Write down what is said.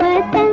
पता